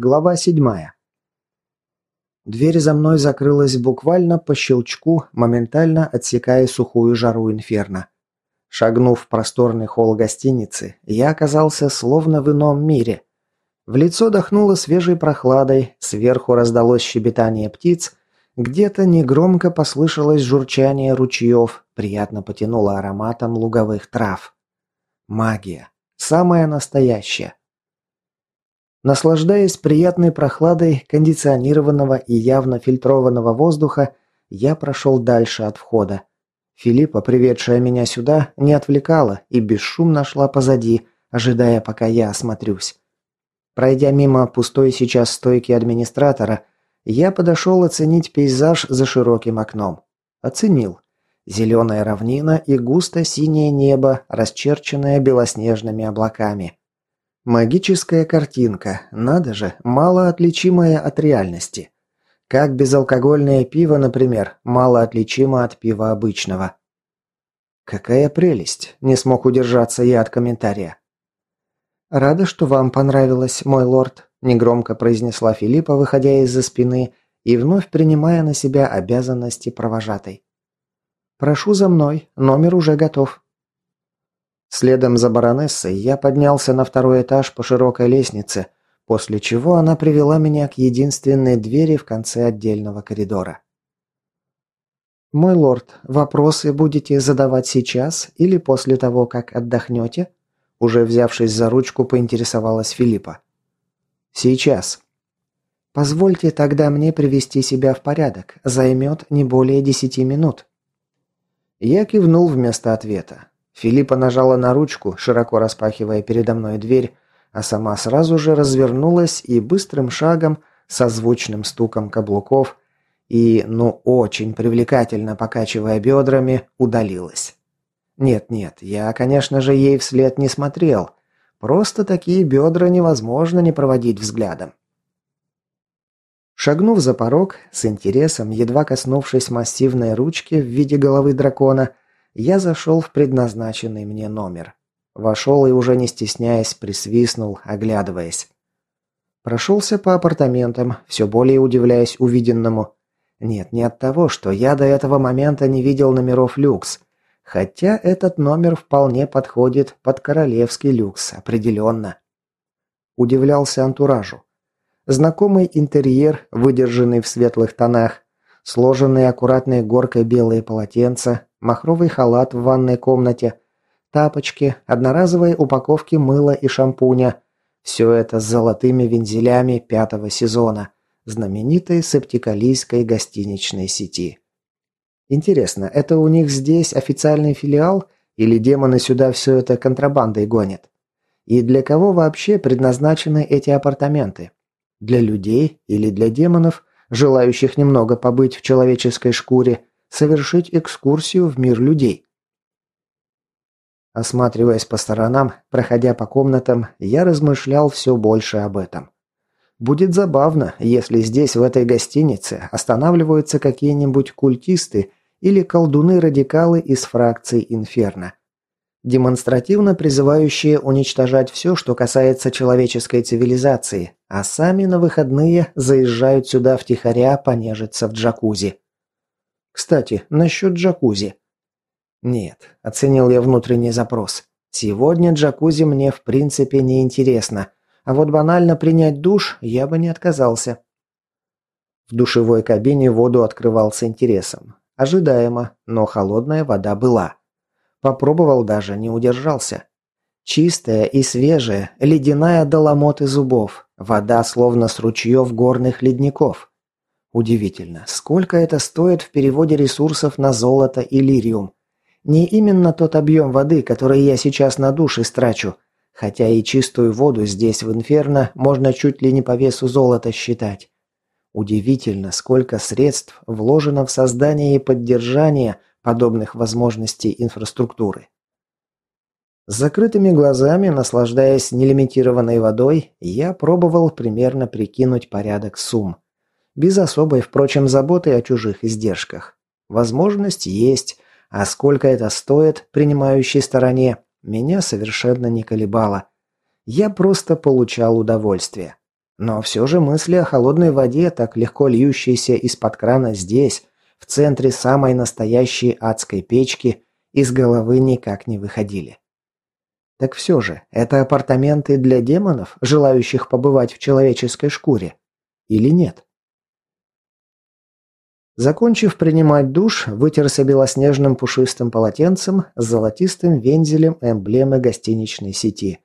Глава седьмая. Дверь за мной закрылась буквально по щелчку, моментально отсекая сухую жару инферно. Шагнув в просторный холл гостиницы, я оказался словно в ином мире. В лицо дохнуло свежей прохладой, сверху раздалось щебетание птиц, где-то негромко послышалось журчание ручьев, приятно потянуло ароматом луговых трав. Магия. Самая настоящая. Наслаждаясь приятной прохладой кондиционированного и явно фильтрованного воздуха, я прошел дальше от входа. Филиппа, приведшая меня сюда, не отвлекала и бесшумно шла позади, ожидая, пока я осмотрюсь. Пройдя мимо пустой сейчас стойки администратора, я подошел оценить пейзаж за широким окном. Оценил. Зеленая равнина и густо синее небо, расчерченное белоснежными облаками. Магическая картинка, надо же, мало отличимая от реальности. Как безалкогольное пиво, например, мало отличимо от пива обычного. Какая прелесть, не смог удержаться я от комментария. «Рада, что вам понравилось, мой лорд», – негромко произнесла Филиппа, выходя из-за спины и вновь принимая на себя обязанности провожатой. «Прошу за мной, номер уже готов». Следом за баронессой я поднялся на второй этаж по широкой лестнице, после чего она привела меня к единственной двери в конце отдельного коридора. «Мой лорд, вопросы будете задавать сейчас или после того, как отдохнете?» Уже взявшись за ручку, поинтересовалась Филиппа. «Сейчас». «Позвольте тогда мне привести себя в порядок. Займет не более десяти минут». Я кивнул вместо ответа. Филиппа нажала на ручку, широко распахивая передо мной дверь, а сама сразу же развернулась и быстрым шагом, со звучным стуком каблуков и, ну, очень привлекательно покачивая бедрами, удалилась. Нет-нет, я, конечно же, ей вслед не смотрел. Просто такие бедра невозможно не проводить взглядом. Шагнув за порог, с интересом, едва коснувшись массивной ручки в виде головы дракона, я зашел в предназначенный мне номер. Вошел и уже не стесняясь присвистнул, оглядываясь. Прошелся по апартаментам, все более удивляясь увиденному. Нет, не от того, что я до этого момента не видел номеров люкс. Хотя этот номер вполне подходит под королевский люкс, определенно. Удивлялся антуражу. Знакомый интерьер, выдержанный в светлых тонах, сложенные аккуратной горкой белые полотенца, махровый халат в ванной комнате, тапочки, одноразовые упаковки мыла и шампуня. Все это с золотыми вензелями пятого сезона, знаменитой септикалийской гостиничной сети. Интересно, это у них здесь официальный филиал или демоны сюда все это контрабандой гонят? И для кого вообще предназначены эти апартаменты? Для людей или для демонов, желающих немного побыть в человеческой шкуре совершить экскурсию в мир людей. Осматриваясь по сторонам, проходя по комнатам, я размышлял все больше об этом. Будет забавно, если здесь, в этой гостинице, останавливаются какие-нибудь культисты или колдуны-радикалы из фракции Инферно. Демонстративно призывающие уничтожать все, что касается человеческой цивилизации, а сами на выходные заезжают сюда втихаря понежиться в джакузи. Кстати, насчет джакузи. Нет, оценил я внутренний запрос. Сегодня джакузи мне в принципе не интересно, а вот банально принять душ я бы не отказался. В душевой кабине воду открывал с интересом. Ожидаемо, но холодная вода была. Попробовал даже, не удержался. Чистая и свежая, ледяная до ломоты зубов. Вода словно с ручьев горных ледников. Удивительно, сколько это стоит в переводе ресурсов на золото и лириум. Не именно тот объем воды, который я сейчас на душ истрачу, хотя и чистую воду здесь в Инферно можно чуть ли не по весу золота считать. Удивительно, сколько средств вложено в создание и поддержание подобных возможностей инфраструктуры. С закрытыми глазами, наслаждаясь нелимитированной водой, я пробовал примерно прикинуть порядок сумм. Без особой, впрочем, заботы о чужих издержках. Возможность есть, а сколько это стоит принимающей стороне, меня совершенно не колебало. Я просто получал удовольствие. Но все же мысли о холодной воде, так легко льющейся из-под крана здесь, в центре самой настоящей адской печки, из головы никак не выходили. Так все же, это апартаменты для демонов, желающих побывать в человеческой шкуре? Или нет? Закончив принимать душ, вытерся белоснежным пушистым полотенцем с золотистым вензелем эмблемы гостиничной сети.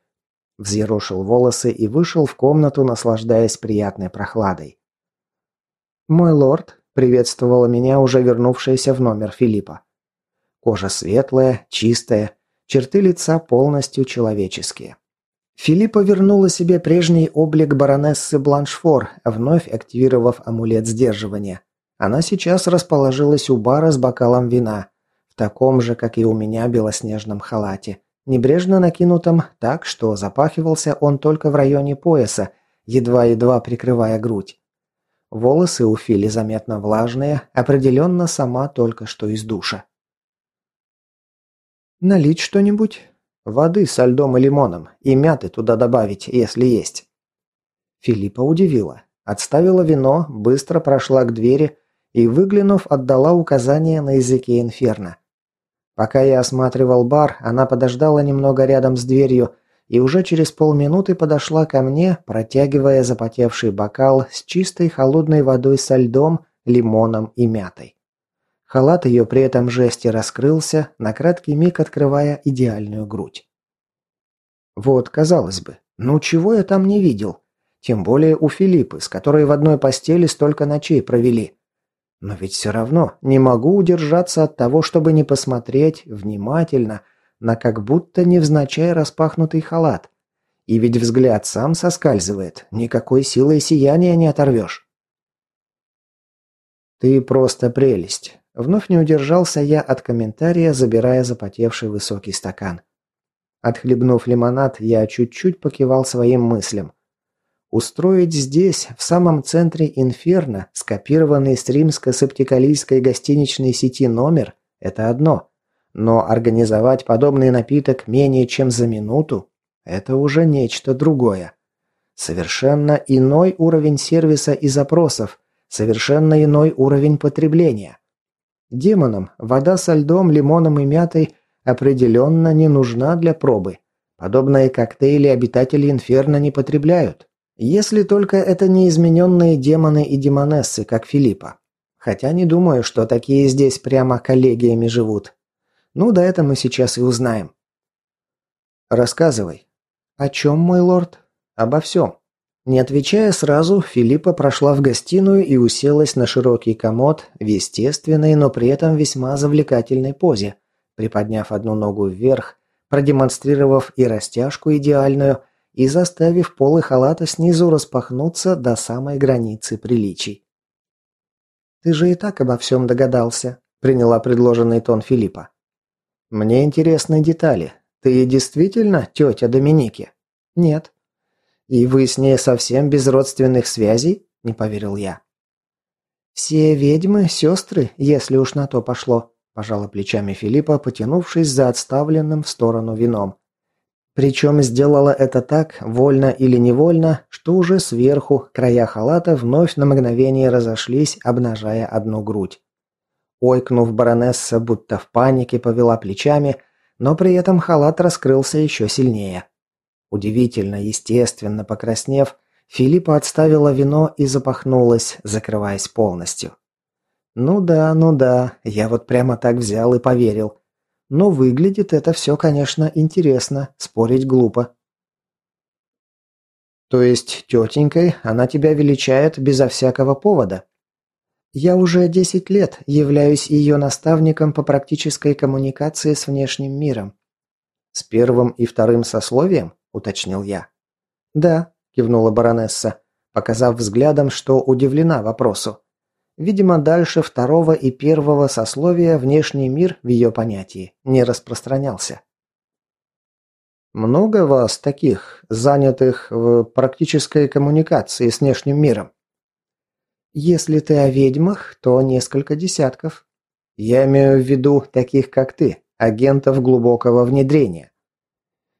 Взъерошил волосы и вышел в комнату, наслаждаясь приятной прохладой. «Мой лорд», — приветствовала меня уже вернувшаяся в номер Филиппа. Кожа светлая, чистая, черты лица полностью человеческие. Филиппа вернула себе прежний облик баронессы Бланшфор, вновь активировав амулет сдерживания. Она сейчас расположилась у бара с бокалом вина, в таком же, как и у меня, белоснежном халате, небрежно накинутом так, что запахивался он только в районе пояса, едва-едва прикрывая грудь. Волосы у Фили заметно влажные, определенно сама только что из душа. «Налить что-нибудь?» «Воды со льдом и лимоном, и мяты туда добавить, если есть». Филиппа удивила. Отставила вино, быстро прошла к двери, и, выглянув, отдала указание на языке инферно. Пока я осматривал бар, она подождала немного рядом с дверью и уже через полминуты подошла ко мне, протягивая запотевший бокал с чистой холодной водой со льдом, лимоном и мятой. Халат ее при этом жесте раскрылся, на краткий миг открывая идеальную грудь. Вот, казалось бы, ну чего я там не видел? Тем более у Филиппы, с которой в одной постели столько ночей провели. Но ведь все равно не могу удержаться от того, чтобы не посмотреть внимательно на как будто невзначай распахнутый халат. И ведь взгляд сам соскальзывает, никакой силой сияния не оторвешь. «Ты просто прелесть!» Вновь не удержался я от комментария, забирая запотевший высокий стакан. Отхлебнув лимонад, я чуть-чуть покивал своим мыслям. Устроить здесь, в самом центре Инферно, скопированный с римско-септикалийской гостиничной сети номер – это одно. Но организовать подобный напиток менее чем за минуту – это уже нечто другое. Совершенно иной уровень сервиса и запросов, совершенно иной уровень потребления. Демонам вода со льдом, лимоном и мятой определенно не нужна для пробы. Подобные коктейли обитатели Инферно не потребляют. Если только это не измененные демоны и демонессы, как Филиппа. Хотя не думаю, что такие здесь прямо коллегиями живут. Ну, да это мы сейчас и узнаем. Рассказывай. О чем, мой лорд? Обо всем. Не отвечая сразу, Филиппа прошла в гостиную и уселась на широкий комод в естественной, но при этом весьма завлекательной позе, приподняв одну ногу вверх, продемонстрировав и растяжку идеальную, и заставив полы халата снизу распахнуться до самой границы приличий. «Ты же и так обо всем догадался», – приняла предложенный тон Филиппа. «Мне интересны детали. Ты действительно тетя Доминики?» «Нет». «И вы с ней совсем без родственных связей?» – не поверил я. «Все ведьмы – сестры, если уж на то пошло», – пожала плечами Филиппа, потянувшись за отставленным в сторону вином. Причем сделала это так, вольно или невольно, что уже сверху края халата вновь на мгновение разошлись, обнажая одну грудь. Ойкнув, баронесса будто в панике повела плечами, но при этом халат раскрылся еще сильнее. Удивительно, естественно, покраснев, Филиппа отставила вино и запахнулась, закрываясь полностью. «Ну да, ну да, я вот прямо так взял и поверил. Но выглядит это все, конечно, интересно, спорить глупо. То есть тетенькой она тебя величает безо всякого повода? Я уже 10 лет являюсь ее наставником по практической коммуникации с внешним миром. С первым и вторым сословием, уточнил я. Да, кивнула баронесса, показав взглядом, что удивлена вопросу. Видимо, дальше второго и первого сословия внешний мир в ее понятии не распространялся. «Много вас таких, занятых в практической коммуникации с внешним миром?» «Если ты о ведьмах, то несколько десятков. Я имею в виду таких, как ты, агентов глубокого внедрения».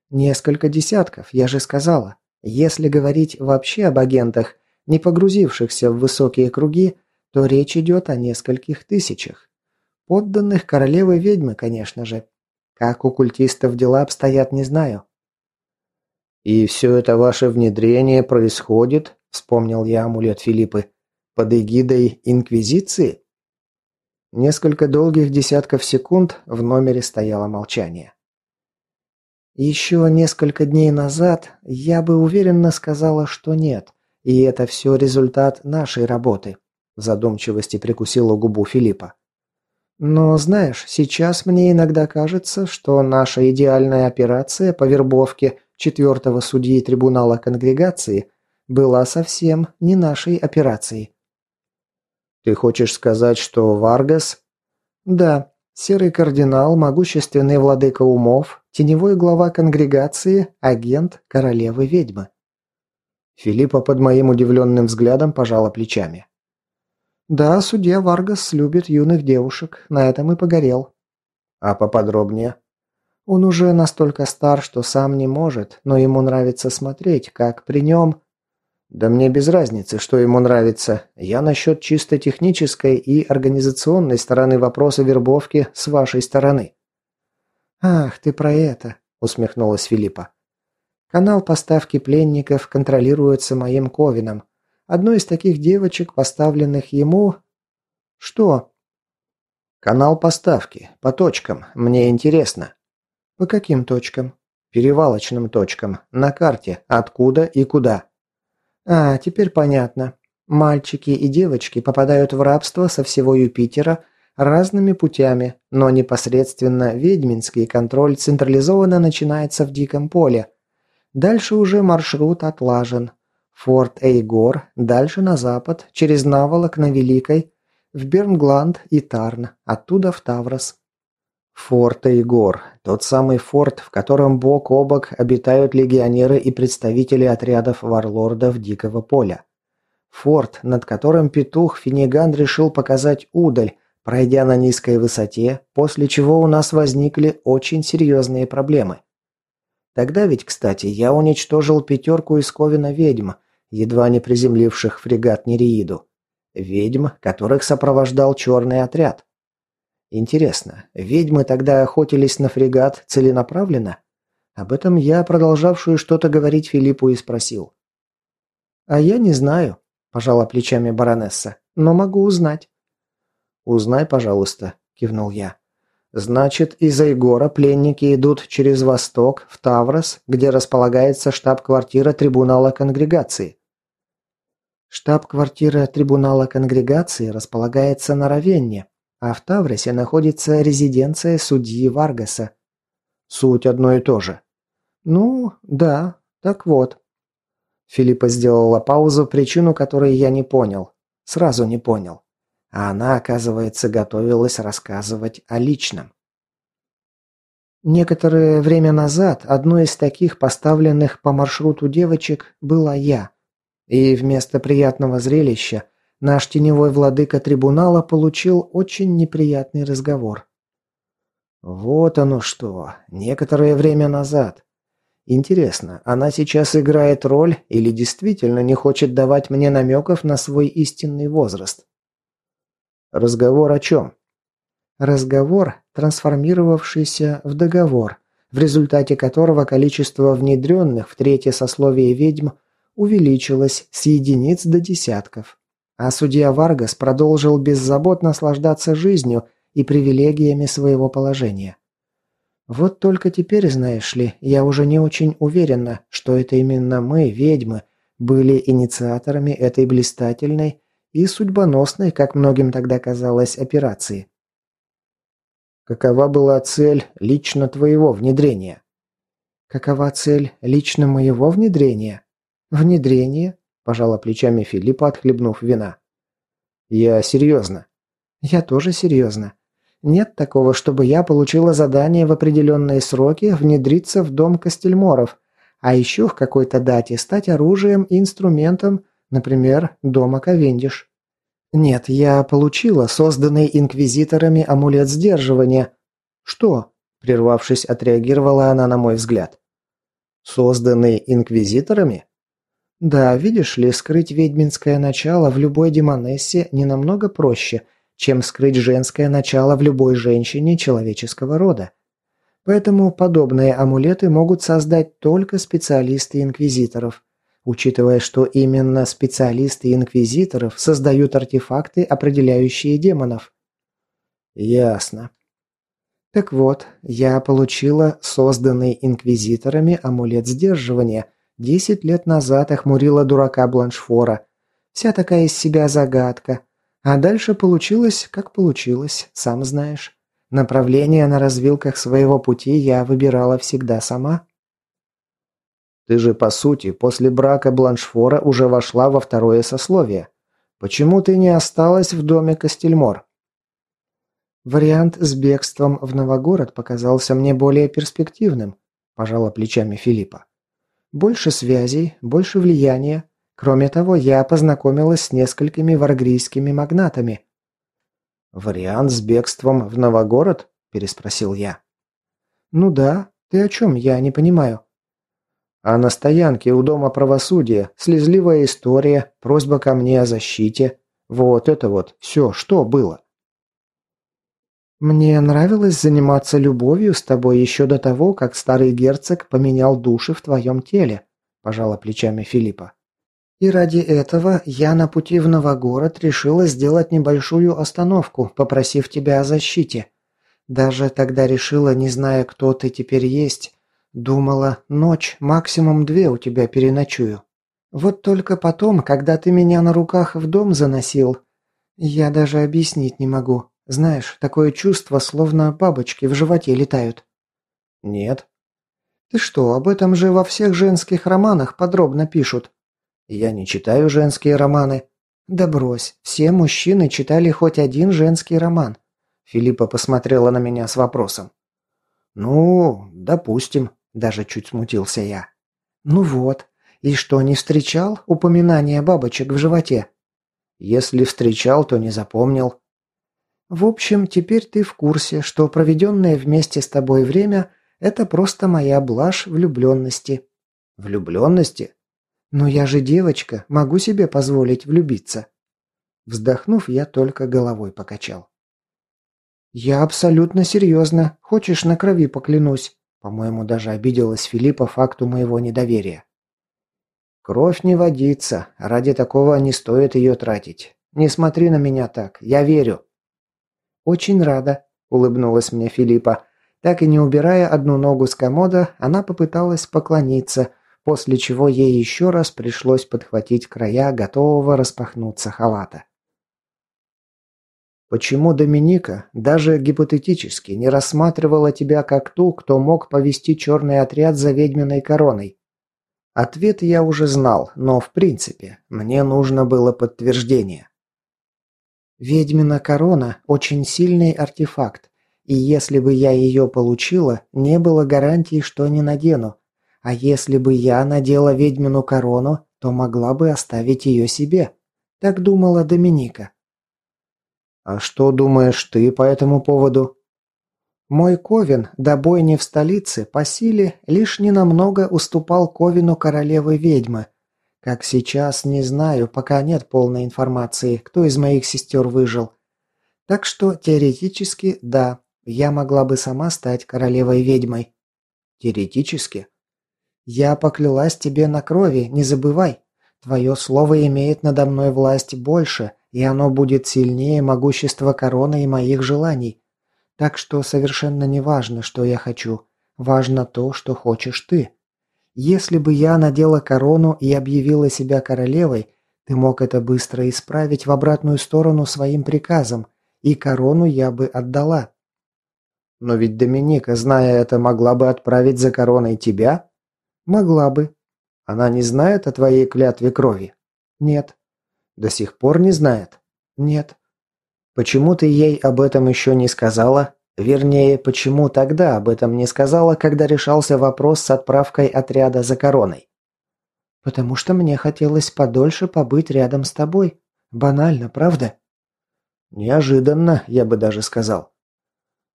«Несколько десятков, я же сказала. Если говорить вообще об агентах, не погрузившихся в высокие круги, то речь идет о нескольких тысячах. Подданных королевы ведьмы, конечно же. Как у культистов дела обстоят, не знаю. «И все это ваше внедрение происходит», — вспомнил я амулет Филиппы, — «под эгидой Инквизиции?» Несколько долгих десятков секунд в номере стояло молчание. Еще несколько дней назад я бы уверенно сказала, что нет, и это все результат нашей работы, в задумчивости прикусила губу Филиппа. Но знаешь, сейчас мне иногда кажется, что наша идеальная операция по вербовке четвертого судьи трибунала конгрегации была совсем не нашей операцией. Ты хочешь сказать, что Варгас? Да, серый кардинал, могущественный владыка умов, теневой глава конгрегации, агент королевы-ведьмы. Филиппа под моим удивленным взглядом пожала плечами. Да, судья Варгас любит юных девушек, на этом и погорел. А поподробнее? Он уже настолько стар, что сам не может, но ему нравится смотреть, как при нем... Да мне без разницы, что ему нравится. Я насчет чисто технической и организационной стороны вопроса вербовки с вашей стороны. Ах, ты про это, усмехнулась Филиппа. Канал поставки пленников контролируется моим Ковином. Одной из таких девочек, поставленных ему... Что? Канал поставки. По точкам. Мне интересно. По каким точкам? Перевалочным точкам. На карте. Откуда и куда. А, теперь понятно. Мальчики и девочки попадают в рабство со всего Юпитера разными путями, но непосредственно ведьминский контроль централизованно начинается в Диком поле. Дальше уже маршрут отлажен. Форт Эйгор, дальше на запад, через Наволок на Великой, в Бернгланд и Тарн, оттуда в Таврос. Форт Эйгор. Тот самый форт, в котором бок о бок обитают легионеры и представители отрядов варлордов Дикого Поля. Форт, над которым петух Финиган решил показать удаль, пройдя на низкой высоте, после чего у нас возникли очень серьезные проблемы. Тогда ведь, кстати, я уничтожил пятерку из Ковина ведьм, едва не приземливших фрегат Нереиду. Ведьм, которых сопровождал черный отряд. Интересно, ведьмы тогда охотились на фрегат целенаправленно? Об этом я, продолжавшую что-то говорить Филиппу, и спросил. «А я не знаю», – пожала плечами баронесса, – «но могу узнать». «Узнай, пожалуйста», – кивнул я. «Значит, из Айгора пленники идут через восток, в Таврос, где располагается штаб-квартира трибунала конгрегации». Штаб-квартира трибунала конгрегации располагается на Равенне, а в Тавросе находится резиденция судьи Варгаса. Суть одно и то же. Ну, да, так вот. Филиппа сделала паузу, причину которой я не понял. Сразу не понял. А она, оказывается, готовилась рассказывать о личном. Некоторое время назад одной из таких поставленных по маршруту девочек была я. И вместо приятного зрелища Наш теневой владыка трибунала получил очень неприятный разговор. Вот оно что, некоторое время назад. Интересно, она сейчас играет роль или действительно не хочет давать мне намеков на свой истинный возраст? Разговор о чем? Разговор, трансформировавшийся в договор, в результате которого количество внедренных в третье сословие ведьм увеличилось с единиц до десятков. А судья Варгас продолжил беззаботно наслаждаться жизнью и привилегиями своего положения. Вот только теперь, знаешь ли, я уже не очень уверена, что это именно мы, ведьмы, были инициаторами этой блистательной и судьбоносной, как многим тогда казалось, операции. Какова была цель лично твоего внедрения? Какова цель лично моего внедрения? Внедрение? Пожала плечами Филиппа, отхлебнув вина. «Я серьезно». «Я тоже серьезно. Нет такого, чтобы я получила задание в определенные сроки внедриться в дом Костельморов, а еще в какой-то дате стать оружием и инструментом, например, дома Ковендиш. Нет, я получила созданный инквизиторами амулет сдерживания. Что? Прервавшись, отреагировала она на мой взгляд. Созданный инквизиторами? Да, видишь ли, скрыть ведьминское начало в любой демонессе не намного проще, чем скрыть женское начало в любой женщине человеческого рода. Поэтому подобные амулеты могут создать только специалисты инквизиторов, учитывая, что именно специалисты инквизиторов создают артефакты, определяющие демонов. Ясно. Так вот, я получила созданный инквизиторами амулет сдерживания, Десять лет назад охмурила дурака Бланшфора. Вся такая из себя загадка. А дальше получилось, как получилось, сам знаешь. Направление на развилках своего пути я выбирала всегда сама. Ты же, по сути, после брака Бланшфора уже вошла во второе сословие. Почему ты не осталась в доме Костельмор? Вариант с бегством в Новогород показался мне более перспективным, пожала плечами Филиппа. Больше связей, больше влияния. Кроме того, я познакомилась с несколькими варгрийскими магнатами. «Вариант с бегством в Новогород?» – переспросил я. «Ну да. Ты о чем? Я не понимаю». «А на стоянке у Дома правосудия слезливая история, просьба ко мне о защите. Вот это вот все, что было?» «Мне нравилось заниматься любовью с тобой еще до того, как старый герцог поменял души в твоем теле», – пожала плечами Филиппа. «И ради этого я на пути в Новогород решила сделать небольшую остановку, попросив тебя о защите. Даже тогда решила, не зная, кто ты теперь есть. Думала, ночь, максимум две у тебя переночую. Вот только потом, когда ты меня на руках в дом заносил, я даже объяснить не могу. Знаешь, такое чувство, словно бабочки в животе летают». «Нет». «Ты что, об этом же во всех женских романах подробно пишут?» «Я не читаю женские романы». «Да брось, все мужчины читали хоть один женский роман». Филиппа посмотрела на меня с вопросом. «Ну, допустим», – даже чуть смутился я. «Ну вот. И что, не встречал упоминания бабочек в животе?» «Если встречал, то не запомнил». В общем, теперь ты в курсе, что проведенное вместе с тобой время – это просто моя блажь влюбленности». «Влюбленности?» «Но я же девочка, могу себе позволить влюбиться». Вздохнув, я только головой покачал. «Я абсолютно серьезно. Хочешь, на крови поклянусь?» По-моему, даже обиделась Филиппа факту моего недоверия. «Кровь не водится. Ради такого не стоит ее тратить. Не смотри на меня так. Я верю». «Очень рада», – улыбнулась мне Филиппа. Так и не убирая одну ногу с комода, она попыталась поклониться, после чего ей еще раз пришлось подхватить края готового распахнуться халата. «Почему Доминика даже гипотетически не рассматривала тебя как ту, кто мог повести черный отряд за ведьминой короной?» Ответ я уже знал, но в принципе мне нужно было подтверждение. Ведьмина корона – очень сильный артефакт, и если бы я ее получила, не было гарантии, что не надену. А если бы я надела ведьмину корону, то могла бы оставить ее себе. Так думала Доминика. «А что думаешь ты по этому поводу?» Мой Ковен, до бойни в столице, по силе лишь ненамного уступал Ковину королевы ведьмы, как сейчас, не знаю, пока нет полной информации, кто из моих сестер выжил. Так что, теоретически, да, я могла бы сама стать королевой-ведьмой. Теоретически? Я поклялась тебе на крови, не забывай. Твое слово имеет надо мной власть больше, и оно будет сильнее могущества короны и моих желаний. Так что совершенно не важно, что я хочу. Важно то, что хочешь ты. Если бы я надела корону и объявила себя королевой, ты мог это быстро исправить в обратную сторону своим приказом, и корону я бы отдала. Но ведь Доминика, зная это, могла бы отправить за короной тебя? Могла бы. Она не знает о твоей клятве крови? Нет. До сих пор не знает? Нет. Почему ты ей об этом еще не сказала? Вернее, почему тогда об этом не сказала, когда решался вопрос с отправкой отряда за короной? Потому что мне хотелось подольше побыть рядом с тобой. Банально, правда? Неожиданно, я бы даже сказал.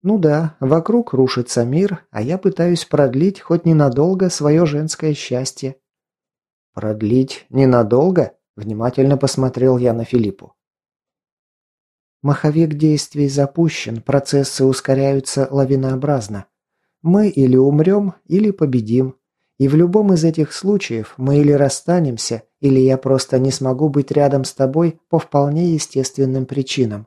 Ну да, вокруг рушится мир, а я пытаюсь продлить хоть ненадолго свое женское счастье. «Продлить ненадолго?» – внимательно посмотрел я на Филиппу. Маховик действий запущен, процессы ускоряются лавинообразно. Мы или умрем, или победим. И в любом из этих случаев мы или расстанемся, или я просто не смогу быть рядом с тобой по вполне естественным причинам.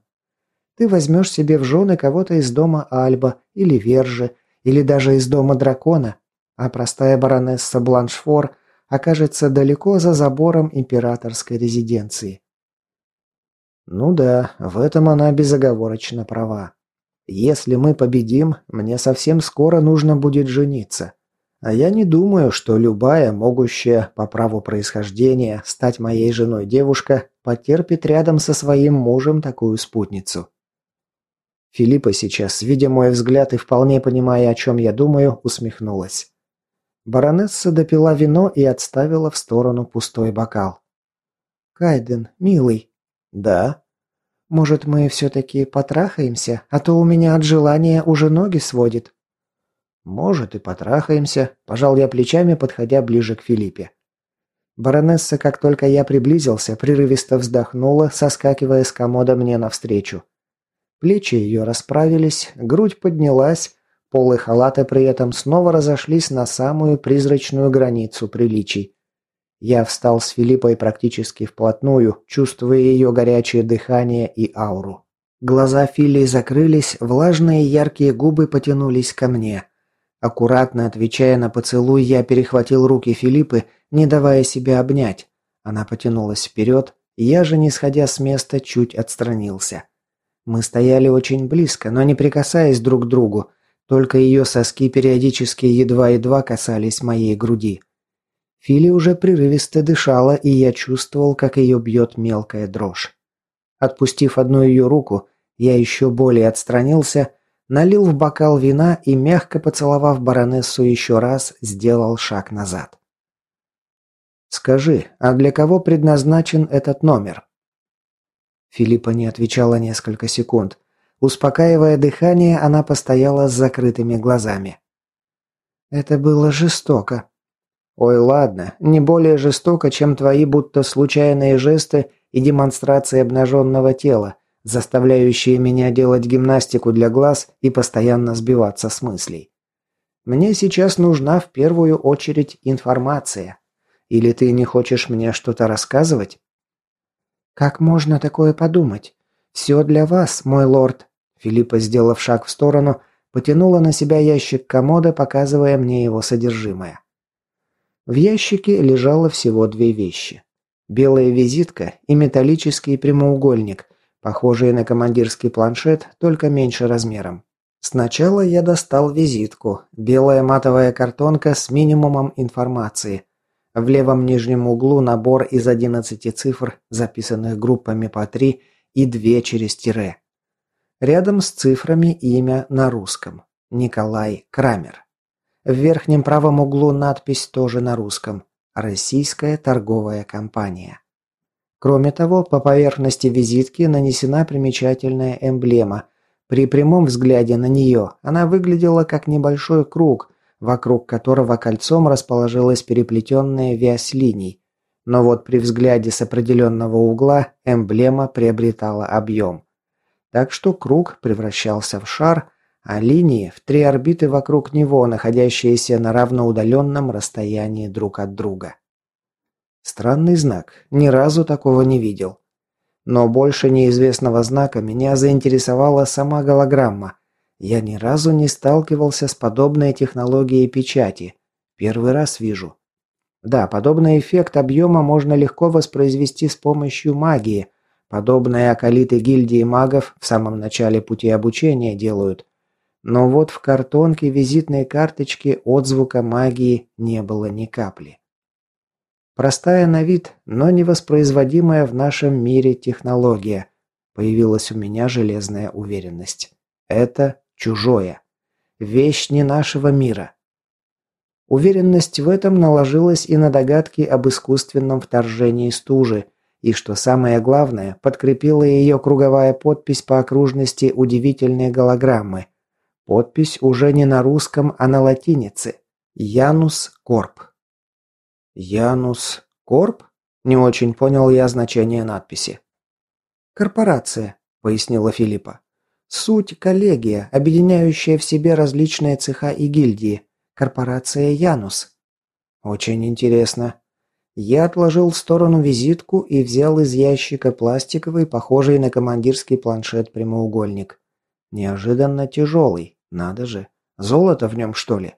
Ты возьмешь себе в жены кого-то из дома Альба или Вержи, или даже из дома Дракона, а простая баронесса Бланшфор окажется далеко за забором императорской резиденции. Ну да, в этом она безоговорочно права. Если мы победим, мне совсем скоро нужно будет жениться. А я не думаю, что любая, могущая по праву происхождения стать моей женой девушка, потерпит рядом со своим мужем такую спутницу. Филиппа сейчас, видя мой взгляд и вполне понимая, о чем я думаю, усмехнулась. Баронесса допила вино и отставила в сторону пустой бокал. «Кайден, милый». «Да?» «Может, мы все-таки потрахаемся, а то у меня от желания уже ноги сводит». «Может, и потрахаемся», – пожал я плечами, подходя ближе к Филиппе. Баронесса, как только я приблизился, прерывисто вздохнула, соскакивая с комода мне навстречу. Плечи ее расправились, грудь поднялась, Полы халата при этом снова разошлись на самую призрачную границу приличий. Я встал с Филиппой практически вплотную, чувствуя ее горячее дыхание и ауру. Глаза Филии закрылись, влажные яркие губы потянулись ко мне. Аккуратно отвечая на поцелуй, я перехватил руки Филиппы, не давая себя обнять. Она потянулась вперед, я же, не сходя с места, чуть отстранился. Мы стояли очень близко, но не прикасаясь друг к другу, только ее соски периодически едва-едва касались моей груди. Фили уже прерывисто дышала, и я чувствовал, как ее бьет мелкая дрожь. Отпустив одну ее руку, я еще более отстранился, налил в бокал вина и, мягко поцеловав баронессу еще раз, сделал шаг назад. «Скажи, а для кого предназначен этот номер?» Филиппа не отвечала несколько секунд. Успокаивая дыхание, она постояла с закрытыми глазами. «Это было жестоко». «Ой, ладно, не более жестоко, чем твои будто случайные жесты и демонстрации обнаженного тела, заставляющие меня делать гимнастику для глаз и постоянно сбиваться с мыслей. Мне сейчас нужна в первую очередь информация. Или ты не хочешь мне что-то рассказывать?» «Как можно такое подумать? Все для вас, мой лорд. Филиппа, сделав шаг в сторону, потянула на себя ящик комода, показывая мне его содержимое. В ящике лежало всего две вещи. Белая визитка и металлический прямоугольник, похожие на командирский планшет, только меньше размером. Сначала я достал визитку, белая матовая картонка с минимумом информации. В левом нижнем углу набор из 11 цифр, записанных группами по 3 и 2 через тире. Рядом с цифрами имя на русском. Николай Крамер. В верхнем правом углу надпись тоже на русском. Российская торговая компания. Кроме того, по поверхности визитки нанесена примечательная эмблема. При прямом взгляде на нее она выглядела как небольшой круг, вокруг которого кольцом расположилась переплетенная вязь линий. Но вот при взгляде с определенного угла эмблема приобретала объем так что круг превращался в шар, а линии в три орбиты вокруг него, находящиеся на равноудаленном расстоянии друг от друга. Странный знак, ни разу такого не видел. Но больше неизвестного знака меня заинтересовала сама голограмма. Я ни разу не сталкивался с подобной технологией печати. Первый раз вижу. Да, подобный эффект объема можно легко воспроизвести с помощью магии – Подобные акалиты гильдии магов в самом начале пути обучения делают. Но вот в картонке визитной карточки отзвука магии не было ни капли. Простая на вид, но невоспроизводимая в нашем мире технология. Появилась у меня железная уверенность. Это чужое. Вещь не нашего мира. Уверенность в этом наложилась и на догадки об искусственном вторжении стужи – и, что самое главное, подкрепила ее круговая подпись по окружности удивительной голограммы. Подпись уже не на русском, а на латинице. Янус Корп. Янус «Корп?» – не очень понял я значение надписи. «Корпорация», – пояснила Филиппа. «Суть – коллегия, объединяющая в себе различные цеха и гильдии. Корпорация Янус». «Очень интересно». Я отложил в сторону визитку и взял из ящика пластиковый, похожий на командирский планшет прямоугольник. Неожиданно тяжелый, надо же. Золото в нем, что ли?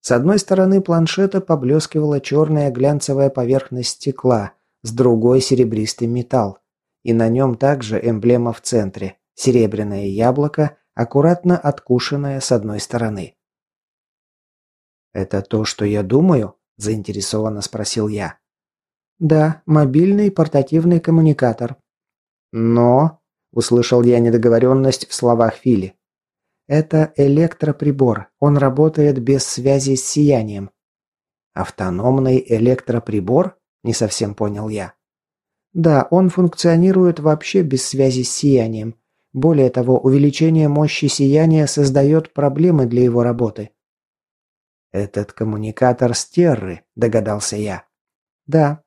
С одной стороны планшета поблескивала черная глянцевая поверхность стекла, с другой серебристый металл. И на нем также эмблема в центре – серебряное яблоко, аккуратно откушенное с одной стороны. «Это то, что я думаю?» – заинтересованно спросил я. «Да, мобильный портативный коммуникатор». «Но...» – услышал я недоговоренность в словах Фили. Это электроприбор. Он работает без связи с сиянием. Автономный электроприбор? Не совсем понял я. Да, он функционирует вообще без связи с сиянием. Более того, увеличение мощи сияния создает проблемы для его работы. Этот коммуникатор стерры, догадался я. Да.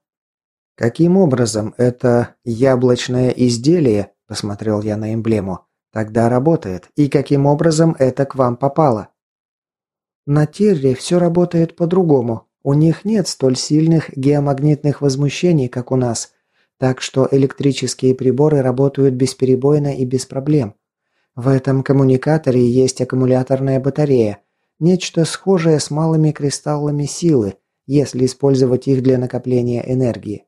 Каким образом это яблочное изделие, посмотрел я на эмблему, Тогда работает. И каким образом это к вам попало? На Терре все работает по-другому. У них нет столь сильных геомагнитных возмущений, как у нас. Так что электрические приборы работают бесперебойно и без проблем. В этом коммуникаторе есть аккумуляторная батарея. Нечто схожее с малыми кристаллами силы, если использовать их для накопления энергии.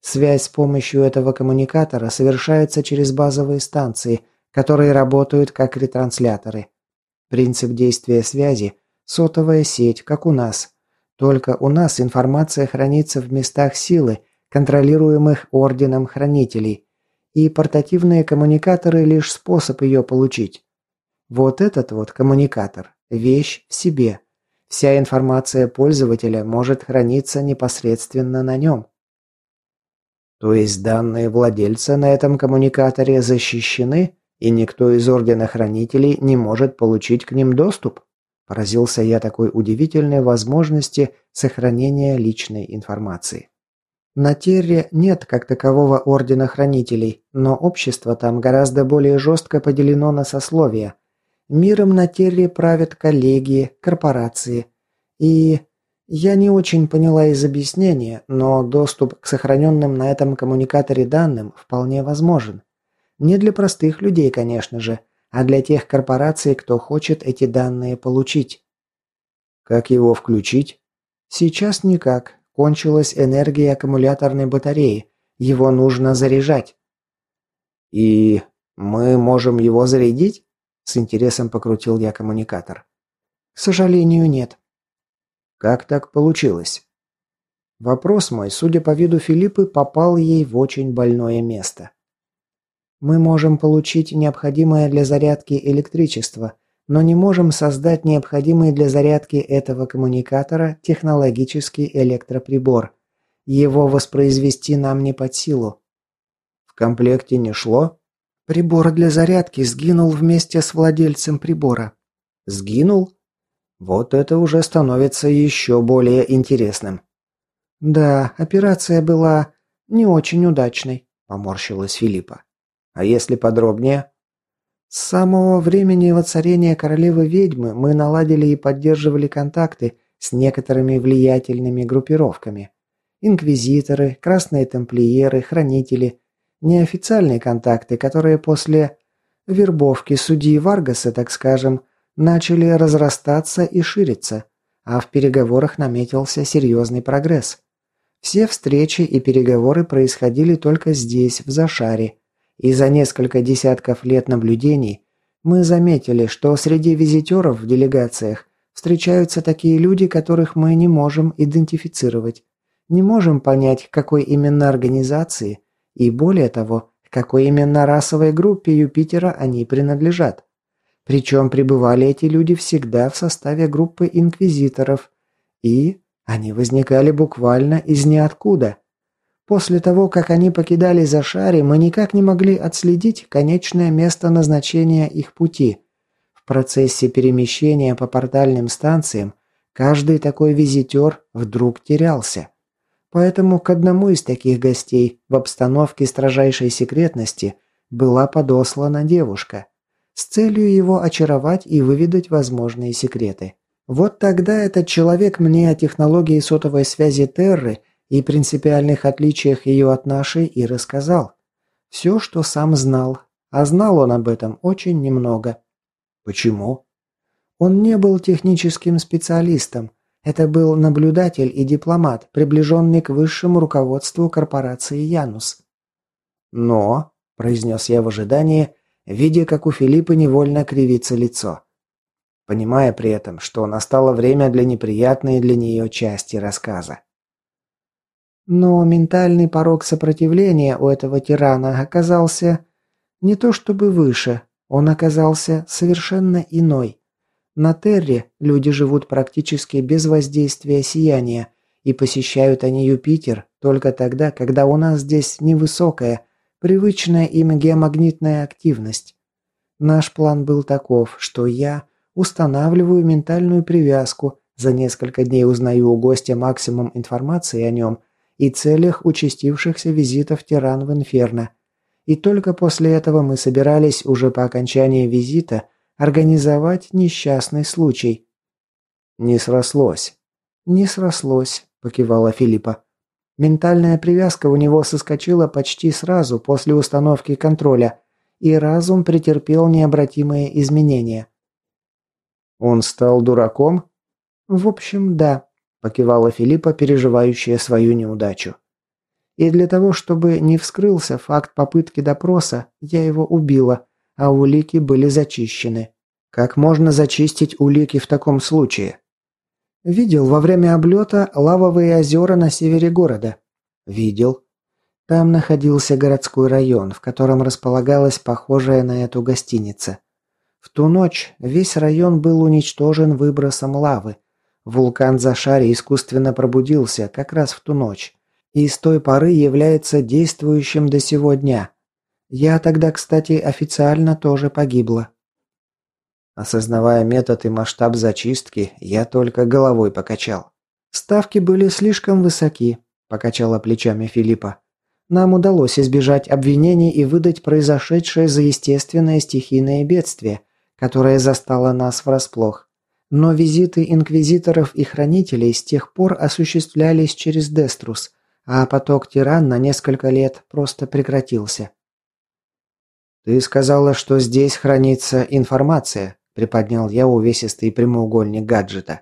Связь с помощью этого коммуникатора совершается через базовые станции – которые работают как ретрансляторы. Принцип действия связи – сотовая сеть, как у нас. Только у нас информация хранится в местах силы, контролируемых орденом хранителей, и портативные коммуникаторы – лишь способ ее получить. Вот этот вот коммуникатор – вещь в себе. Вся информация пользователя может храниться непосредственно на нем. То есть данные владельца на этом коммуникаторе защищены? И никто из Ордена Хранителей не может получить к ним доступ? Поразился я такой удивительной возможности сохранения личной информации. На Терре нет как такового Ордена Хранителей, но общество там гораздо более жестко поделено на сословия. Миром на Терре правят коллегии, корпорации. И... Я не очень поняла из объяснения, но доступ к сохраненным на этом коммуникаторе данным вполне возможен. Не для простых людей, конечно же, а для тех корпораций, кто хочет эти данные получить. Как его включить? Сейчас никак. Кончилась энергия аккумуляторной батареи. Его нужно заряжать. И мы можем его зарядить? С интересом покрутил я коммуникатор. К сожалению, нет. Как так получилось? Вопрос мой, судя по виду Филиппы, попал ей в очень больное место. Мы можем получить необходимое для зарядки электричество, но не можем создать необходимый для зарядки этого коммуникатора технологический электроприбор. Его воспроизвести нам не под силу. В комплекте не шло? Прибор для зарядки сгинул вместе с владельцем прибора. Сгинул? Вот это уже становится еще более интересным. Да, операция была не очень удачной, поморщилась Филиппа. А если подробнее? С самого времени воцарения королевы-ведьмы мы наладили и поддерживали контакты с некоторыми влиятельными группировками. Инквизиторы, красные тамплиеры, хранители. Неофициальные контакты, которые после вербовки судьи Варгаса, так скажем, начали разрастаться и шириться, а в переговорах наметился серьезный прогресс. Все встречи и переговоры происходили только здесь, в Зашаре, и за несколько десятков лет наблюдений мы заметили, что среди визитеров в делегациях встречаются такие люди, которых мы не можем идентифицировать. Не можем понять, какой именно организации и, более того, какой именно расовой группе Юпитера они принадлежат. Причем пребывали эти люди всегда в составе группы инквизиторов, и они возникали буквально из ниоткуда – После того, как они покидали Зашари, мы никак не могли отследить конечное место назначения их пути. В процессе перемещения по портальным станциям каждый такой визитер вдруг терялся. Поэтому к одному из таких гостей в обстановке строжайшей секретности была подослана девушка с целью его очаровать и выведать возможные секреты. Вот тогда этот человек мне о технологии сотовой связи Терры и принципиальных отличиях ее от нашей и рассказал. Все, что сам знал, а знал он об этом очень немного. Почему? Он не был техническим специалистом. Это был наблюдатель и дипломат, приближенный к высшему руководству корпорации «Янус». «Но», – произнес я в ожидании, видя, как у Филиппа невольно кривится лицо. Понимая при этом, что настало время для неприятной для нее части рассказа. Но ментальный порог сопротивления у этого тирана оказался не то чтобы выше, он оказался совершенно иной. На Терре люди живут практически без воздействия сияния, и посещают они Юпитер только тогда, когда у нас здесь невысокая, привычная им геомагнитная активность. Наш план был таков, что я устанавливаю ментальную привязку, за несколько дней узнаю у гостя максимум информации о нем и целях участившихся визитов тиран в Инферно. И только после этого мы собирались уже по окончании визита организовать несчастный случай. Не срослось. Не срослось, покивала Филиппа. Ментальная привязка у него соскочила почти сразу после установки контроля, и разум претерпел необратимые изменения. Он стал дураком? В общем, да, покивала Филиппа, переживающая свою неудачу. И для того, чтобы не вскрылся факт попытки допроса, я его убила, а улики были зачищены. Как можно зачистить улики в таком случае? Видел во время облета лавовые озера на севере города. Видел. Там находился городской район, в котором располагалась похожая на эту гостиница. В ту ночь весь район был уничтожен выбросом лавы. Вулкан Зашари искусственно пробудился как раз в ту ночь. И с той поры является действующим до сего дня. Я тогда, кстати, официально тоже погибла. Осознавая метод и масштаб зачистки, я только головой покачал. Ставки были слишком высоки, покачала плечами Филиппа. Нам удалось избежать обвинений и выдать произошедшее за естественное стихийное бедствие, которое застало нас врасплох. Но визиты инквизиторов и хранителей с тех пор осуществлялись через Деструс, а поток тиран на несколько лет просто прекратился. «Ты сказала, что здесь хранится информация», – приподнял я увесистый прямоугольник гаджета.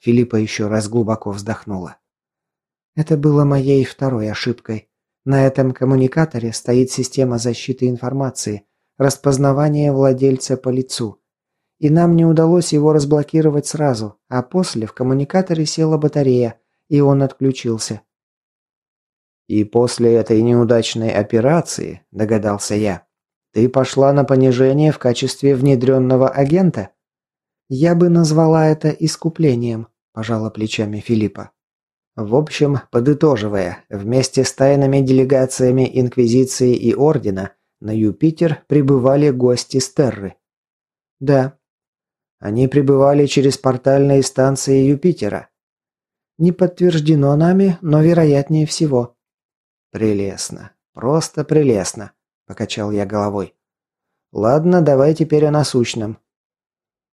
Филиппа еще раз глубоко вздохнула. Это было моей второй ошибкой. На этом коммуникаторе стоит система защиты информации, распознавание владельца по лицу. И нам не удалось его разблокировать сразу, а после в коммуникаторе села батарея, и он отключился. «И после этой неудачной операции, — догадался я, — ты пошла на понижение в качестве внедренного агента?» «Я бы назвала это искуплением», – пожала плечами Филиппа. В общем, подытоживая, вместе с тайными делегациями Инквизиции и Ордена на Юпитер прибывали гости Стерры. Да. Они прибывали через портальные станции Юпитера. Не подтверждено нами, но вероятнее всего. Прелестно. Просто прелестно, покачал я головой. Ладно, давай теперь о насущном.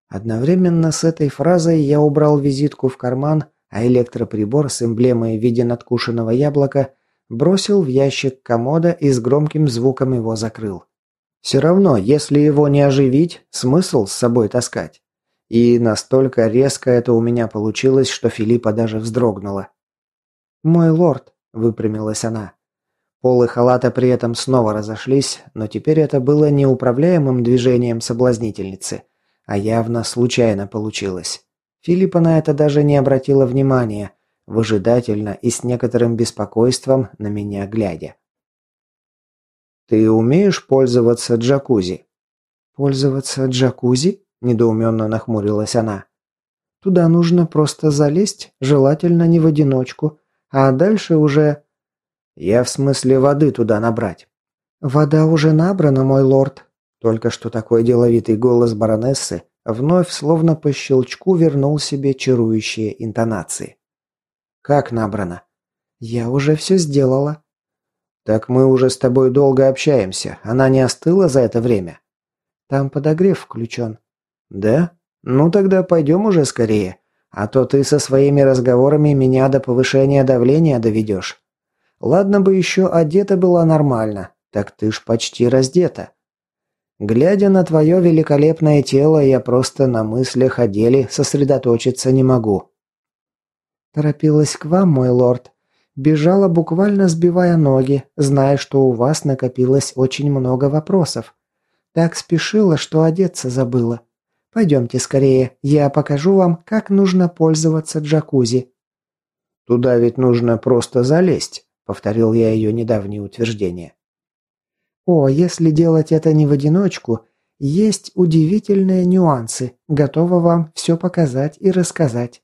Одновременно с этой фразой я убрал визитку в карман, а электроприбор с эмблемой в виде надкушенного яблока бросил в ящик комода и с громким звуком его закрыл. Все равно, если его не оживить, смысл с собой таскать. И настолько резко это у меня получилось, что Филиппа даже вздрогнула. «Мой лорд», — выпрямилась она. Полы халата при этом снова разошлись, но теперь это было неуправляемым движением соблазнительницы, а явно случайно получилось. Филиппа на это даже не обратила внимания, выжидательно и с некоторым беспокойством на меня глядя. «Ты умеешь пользоваться джакузи?» «Пользоваться джакузи?» – недоуменно нахмурилась она. «Туда нужно просто залезть, желательно не в одиночку, а дальше уже...» «Я в смысле воды туда набрать». «Вода уже набрана, мой лорд». Только что такой деловитый голос баронессы вновь словно по щелчку вернул себе чарующие интонации. Как набрано? «Я уже все сделала». «Так мы уже с тобой долго общаемся. Она не остыла за это время?» «Там подогрев включен». «Да? Ну тогда пойдем уже скорее. А то ты со своими разговорами меня до повышения давления доведешь. Ладно бы еще одета была нормально. Так ты ж почти раздета. Глядя на твое великолепное тело, я просто на мыслях о деле сосредоточиться не могу». «Торопилась к вам, мой лорд. Бежала, буквально сбивая ноги, зная, что у вас накопилось очень много вопросов. Так спешила, что одеться забыла. Пойдемте скорее, я покажу вам, как нужно пользоваться джакузи». «Туда ведь нужно просто залезть», — повторил я ее недавнее утверждение. «О, если делать это не в одиночку, есть удивительные нюансы. Готова вам все показать и рассказать».